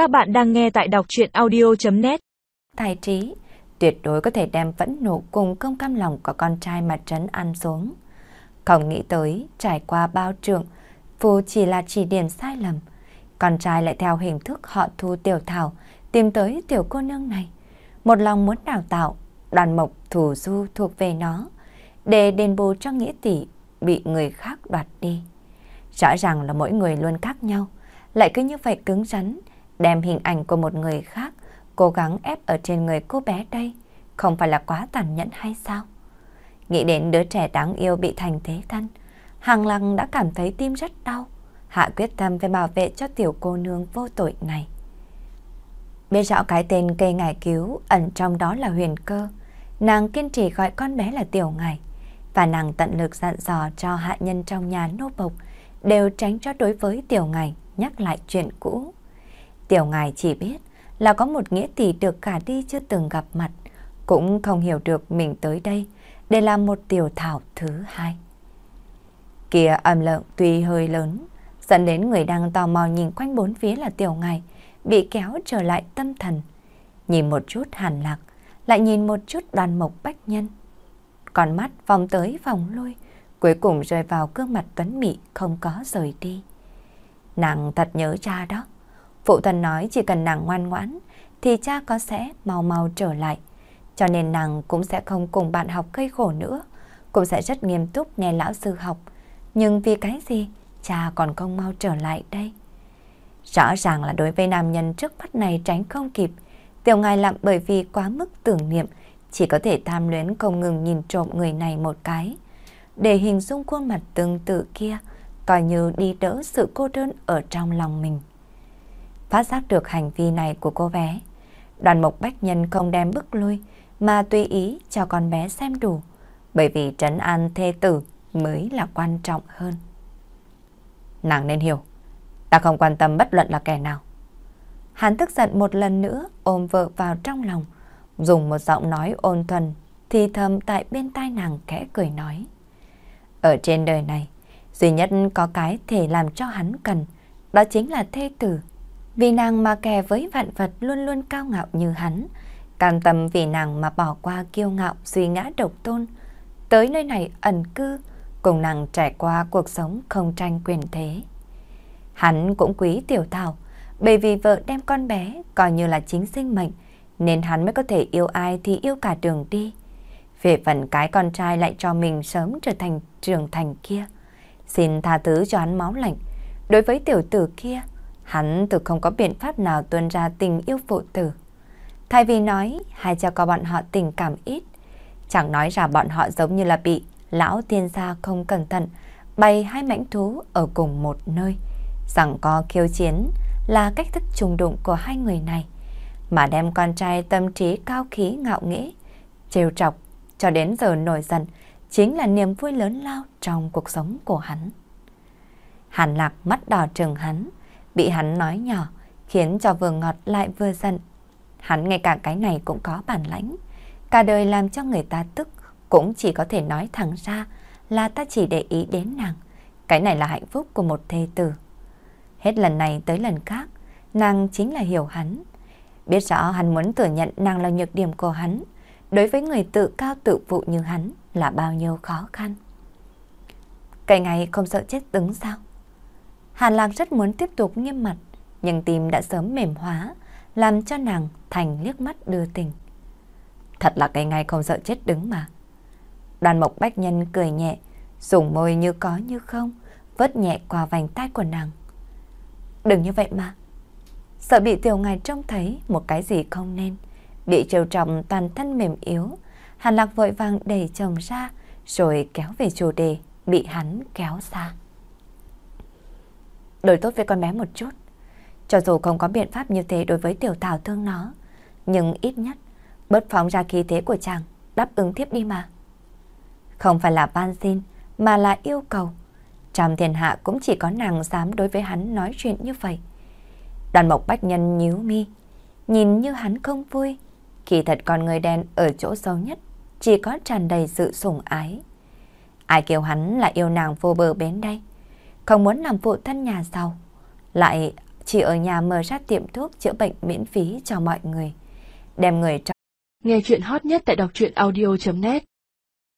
Các bạn đang nghe tại đọc chuyện audio.net Tài trí tuyệt đối có thể đem vẫn nộ cùng công cam lòng của con trai mà trấn ăn xuống. Không nghĩ tới trải qua bao trường, Phù chỉ là chỉ điểm sai lầm. Con trai lại theo hình thức họ thu tiểu thảo, tìm tới tiểu cô nương này. Một lòng muốn đào tạo, đoàn mộc thủ du thuộc về nó, để đền bù cho nghĩa tỷ bị người khác đoạt đi. Rõ ràng là mỗi người luôn khác nhau, lại cứ như vậy cứng rắn, đem hình ảnh của một người khác cố gắng ép ở trên người cô bé đây, không phải là quá tàn nhẫn hay sao? Nghĩ đến đứa trẻ đáng yêu bị thành thế thân, Hàng Lăng đã cảm thấy tim rất đau, hạ quyết tâm phải bảo vệ cho tiểu cô nương vô tội này. Biết rõ cái tên cây ngải cứu ẩn trong đó là huyền cơ, nàng kiên trì gọi con bé là tiểu ngải, và nàng tận lực dặn dò cho hạ nhân trong nhà nô bộc đều tránh cho đối với tiểu ngải nhắc lại chuyện cũ. Tiểu ngài chỉ biết là có một nghĩa tỷ được cả đi chưa từng gặp mặt, cũng không hiểu được mình tới đây để làm một tiểu thảo thứ hai. Kia âm lượng tuy hơi lớn, dẫn đến người đang tò mò nhìn quanh bốn phía là tiểu ngài, bị kéo trở lại tâm thần. Nhìn một chút hàn lạc, lại nhìn một chút đoàn mộc bách nhân. Còn mắt vòng tới vòng lui, cuối cùng rơi vào gương mặt tuấn mị không có rời đi. Nàng thật nhớ cha đó. Phụ thân nói chỉ cần nàng ngoan ngoãn, thì cha có sẽ mau mau trở lại. Cho nên nàng cũng sẽ không cùng bạn học gây khổ nữa. Cũng sẽ rất nghiêm túc nghe lão sư học. Nhưng vì cái gì, cha còn không mau trở lại đây? Rõ ràng là đối với nam nhân trước mắt này tránh không kịp. Tiểu ngài lặng bởi vì quá mức tưởng niệm, chỉ có thể tham luyến không ngừng nhìn trộm người này một cái. Để hình dung khuôn mặt tương tự kia, coi như đi đỡ sự cô đơn ở trong lòng mình. Phát giác được hành vi này của cô bé, đoàn mộc bách nhân không đem bức lui mà tùy ý cho con bé xem đủ, bởi vì trấn an thê tử mới là quan trọng hơn. Nàng nên hiểu, ta không quan tâm bất luận là kẻ nào. Hắn tức giận một lần nữa ôm vợ vào trong lòng, dùng một giọng nói ôn thuần thì thầm tại bên tai nàng kẽ cười nói. Ở trên đời này, duy nhất có cái thể làm cho hắn cần, đó chính là thê tử. Vì nàng mà kè với vạn vật luôn luôn cao ngạo như hắn, cam tâm vì nàng mà bỏ qua kiêu ngạo suy ngã độc tôn, tới nơi này ẩn cư, cùng nàng trải qua cuộc sống không tranh quyền thế. Hắn cũng quý tiểu thảo, bởi vì vợ đem con bé coi như là chính sinh mệnh, nên hắn mới có thể yêu ai thì yêu cả đường đi. Về phần cái con trai lại cho mình sớm trở thành trưởng thành kia. Xin tha thứ cho hắn máu lạnh. Đối với tiểu tử kia, hắn thực không có biện pháp nào tuân ra tình yêu phụ tử. Thay vì nói hai cha con bọn họ tình cảm ít, chẳng nói ra bọn họ giống như là bị lão tiên gia không cẩn thận bày hai mảnh thú ở cùng một nơi. Rằng có khiêu chiến là cách thức trùng đụng của hai người này, mà đem con trai tâm trí cao khí ngạo nghễ, trêu chọc cho đến giờ nổi giận, chính là niềm vui lớn lao trong cuộc sống của hắn. Hàn lạc mắt đỏ trừng hắn, bị hắn nói nhỏ, khiến cho vừa ngọt lại vừa giận. Hắn ngay cả cái này cũng có bản lãnh. Cả đời làm cho người ta tức, cũng chỉ có thể nói thẳng ra là ta chỉ để ý đến nàng. Cái này là hạnh phúc của một thê tử. Hết lần này tới lần khác, nàng chính là hiểu hắn. Biết rõ hắn muốn thừa nhận nàng là nhược điểm của hắn, đối với người tự cao tự phụ như hắn là bao nhiêu khó khăn. Cái ngày không sợ chết đứng sao? Hàn Lạc rất muốn tiếp tục nghiêm mặt, nhưng tim đã sớm mềm hóa, làm cho nàng thành liếc mắt đưa tình. Thật là cái ngay không sợ chết đứng mà. Đoàn mộc bách nhân cười nhẹ, dùng môi như có như không, vớt nhẹ qua vành tay của nàng. Đừng như vậy mà. Sợ bị tiểu ngài trông thấy một cái gì không nên. Bị trêu trọng toàn thân mềm yếu, Hàn Lạc vội vàng đẩy chồng ra, rồi kéo về chủ đề, bị hắn kéo xa. Đối tốt với con bé một chút. Cho dù không có biện pháp như thế đối với tiểu thảo thương nó, nhưng ít nhất bớt phóng ra khí thế của chàng, đáp ứng tiếp đi mà. Không phải là van xin, mà là yêu cầu. Trong thiên hạ cũng chỉ có nàng dám đối với hắn nói chuyện như vậy. Đoàn mộc bách nhân nhíu mi, nhìn như hắn không vui, Kỳ thật con người đen ở chỗ sâu nhất chỉ có tràn đầy sự sủng ái. Ai kêu hắn là yêu nàng vô bờ bến đây? Không muốn làm phụ thân nhà giàu, lại chỉ ở nhà mở ra tiệm thuốc chữa bệnh miễn phí cho mọi người. Đem người trong Nghe chuyện hot nhất tại đọc truyện audio.net